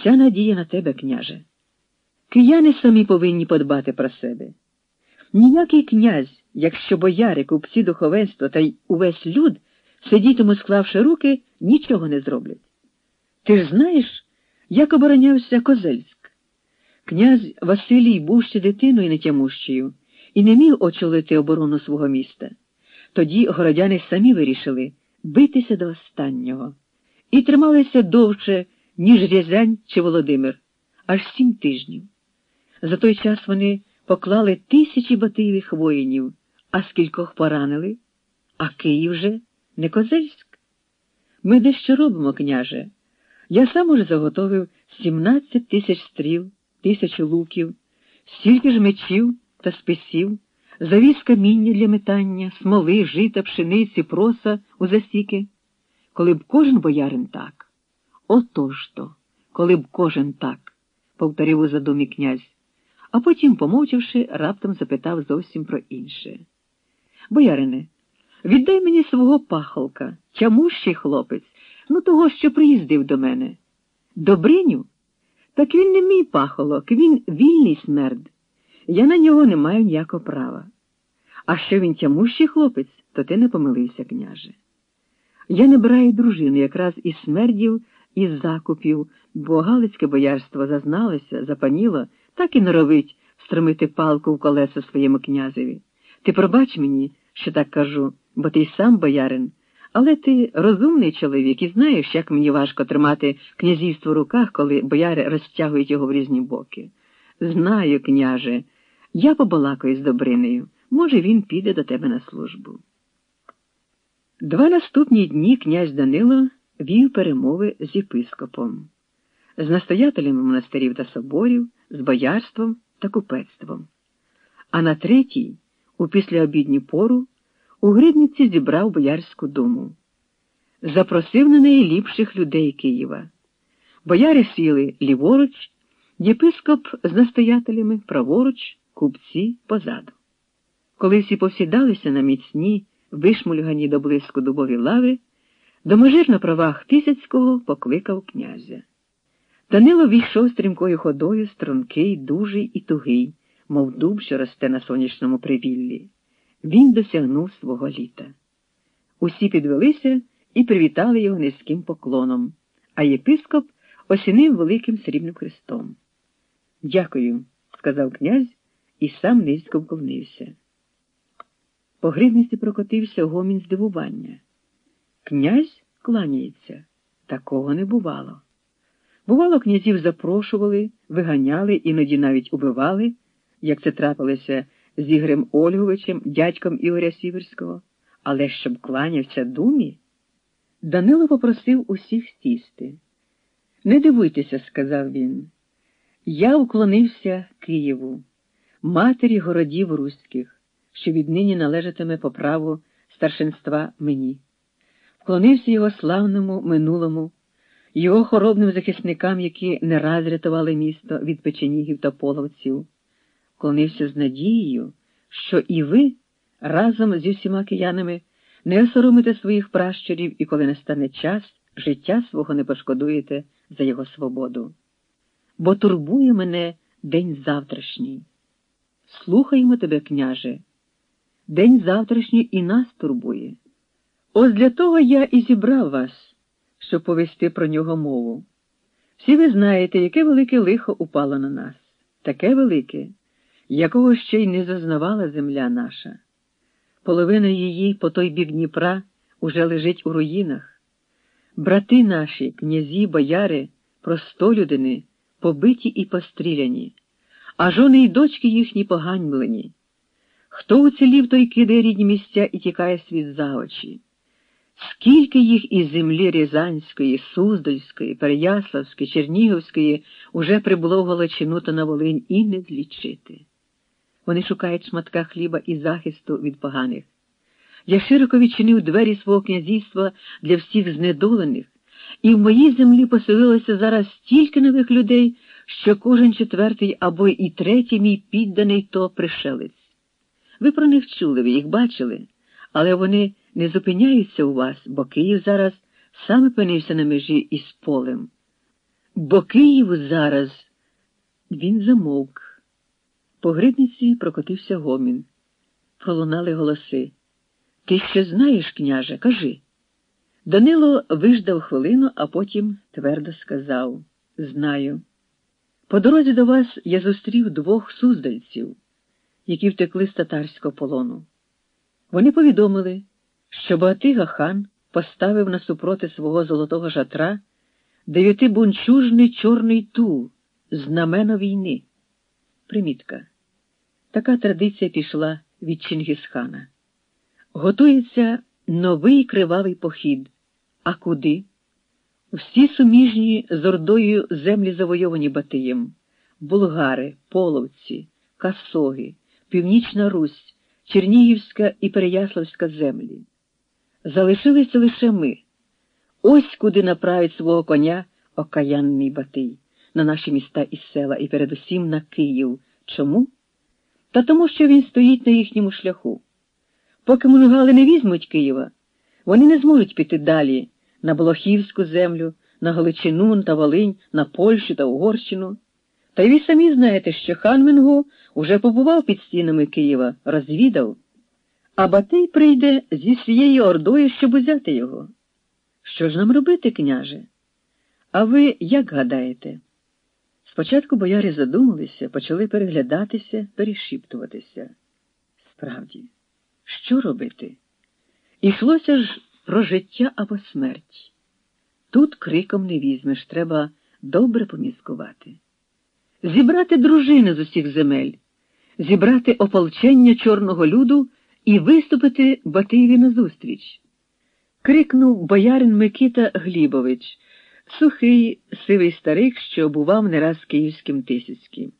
Вся надія на тебе, княже. Кияни самі повинні подбати про себе. Ніякий князь, якщо бояри, купці духовенство та й увесь люд, сидітиму, склавши руки, нічого не зроблять. Ти ж знаєш, як оборонявся Козельськ? Князь Василій був ще дитиною нетямущою і не міг очолити оборону свого міста. Тоді городяни самі вирішили битися до останнього і трималися довше, ніж Рязань чи Володимир, аж сім тижнів. За той час вони поклали тисячі батиєвих воїнів, а скількох поранили, а Київ же не Козельськ. Ми дещо робимо, княже. Я сам уже заготовив 17 тисяч стріл, тисячу луків, стільки ж мечів та списів, завіз каміння для метання, смоли, жита, пшениці, проса у засіки. Коли б кожен боярин так. Отож то, коли б кожен так, повторив у задумі князь, а потім, помовчавши, раптом запитав зовсім про інше. Боярине, віддай мені свого пахолка, тямущий хлопець, ну того, що приїздив до мене. Добриню? Так він не мій пахолок, він вільний смерд. Я на нього не маю ніякого права. А що він тямущий хлопець, то ти не помилився, княже. Я не браю дружину якраз із смердів, із закупів, бо Галицьке боярство зазналося, запаніло, так і норовить стромити палку в колесо своєму князеві. Ти пробач мені, що так кажу, бо ти й сам боярин, але ти розумний чоловік і знаєш, як мені важко тримати князівство в руках, коли бояри розтягують його в різні боки. Знаю, княже, я побалакаю з Добринею. Може, він піде до тебе на службу. Два наступні дні князь Данило вів перемови з єпископом, з настоятелями монастирів та соборів, з боярством та купецтвом. А на третій, у післяобідню пору, у Гридниці зібрав Боярську думу. Запросив на неї ліпших людей Києва. Бояри сіли ліворуч, єпископ з настоятелями праворуч, купці позаду. Коли всі посідалися на міцні, вишмульгані до блиску дубові лави, доможир на правах Тисяцького покликав князя. Данило війшов стрімкою ходою, стрункий, дужий і тугий, мов дуб, що росте на сонячному привіллі. Він досягнув свого літа. Усі підвелися і привітали його низьким поклоном, а єпископ осінив великим срібним хрестом. Дякую, сказав князь і сам низько вклонився. По гривниці прокотився гомін здивування. Князь кланяється, такого не бувало. Бувало, князів запрошували, виганяли, іноді навіть убивали, як це трапилося з Ігорем Ольговичем, дядьком Ігоря Сіверського, але щоб кланявся думі, Данило попросив усіх сісти. Не дивуйтеся, сказав він. Я уклонився Києву, матері городів руських, що віднині належатиме по праву старшинства мені. Вклонився його славному минулому, його хоробним захисникам, які не раз рятували місто від печенігів та половців. Вклонився з надією, що і ви разом зі всіма киянами не осоромите своїх пращурів і коли настане час, життя свого не пошкодуєте за його свободу. Бо турбує мене день завтрашній. Слухаємо тебе, княже. День завтрашній і нас турбує. Ось для того я і зібрав вас, щоб повести про нього мову. Всі ви знаєте, яке велике лихо упало на нас, таке велике, якого ще й не зазнавала земля наша. Половина її по той бік Дніпра уже лежить у руїнах. Брати наші, князі, бояри, простолюдини, побиті і постріляні, а жони й дочки їхні поганьблені. Хто уцілів, той кидає рідні місця і тікає світ за очі. Скільки їх із землі Рязанської, Суздальської, Переяславської, Чернігівської уже прибуло в Галичину та на Волинь і не злічити. Вони шукають шматка хліба і захисту від поганих. Я широко відчинив двері свого князівства для всіх знедолених, і в моїй землі поселилося зараз стільки нових людей, що кожен четвертий або і третій мій підданий то пришелець. Ви про них чули, ви їх бачили, але вони не зупиняються у вас, бо Київ зараз сам опинився на межі із полем. Бо Києву зараз він замовк. По гридниці прокотився гомін. Пролунали голоси. Ти ще знаєш, княже, кажи. Данило виждав хвилину, а потім твердо сказав Знаю. По дорозі до вас я зустрів двох суздальців, які втекли з татарського полону. Вони повідомили, що Батига хан поставив насупроти свого золотого жатра дев'ятибунчужний чорний ту, знамено війни. Примітка. Така традиція пішла від Чингісхана. Готується новий кривавий похід. А куди? Всі суміжні з Ордою землі завойовані Батиєм, булгари, половці, касоги, Північна Русь, Чернігівська і Переяславська землі. Залишилися лише ми. Ось куди направить свого коня окаянний Батий, на наші міста і села, і передусім на Київ. Чому? Та тому, що він стоїть на їхньому шляху. Поки мужгали не візьмуть Києва, вони не зможуть піти далі на Болохівську землю, на Галичину та Волинь, на Польщу та Угорщину. Та й ви самі знаєте, що хан Менгу уже побував під стінами Києва, розвідав, а Батий прийде зі своєю ордою, щоб узяти його. Що ж нам робити, княже? А ви як гадаєте? Спочатку бояри задумалися, почали переглядатися, перешіптуватися. Справді, що робити? Ішлося ж про життя або смерть. Тут криком не візьмеш, треба добре поміскувати. Зібрати дружини з усіх земель, зібрати ополчення чорного люду і виступити Батиєві назустріч. Крикнув боярин Микита Глібович, сухий, сивий старик, що бував не раз київським тисяцьким.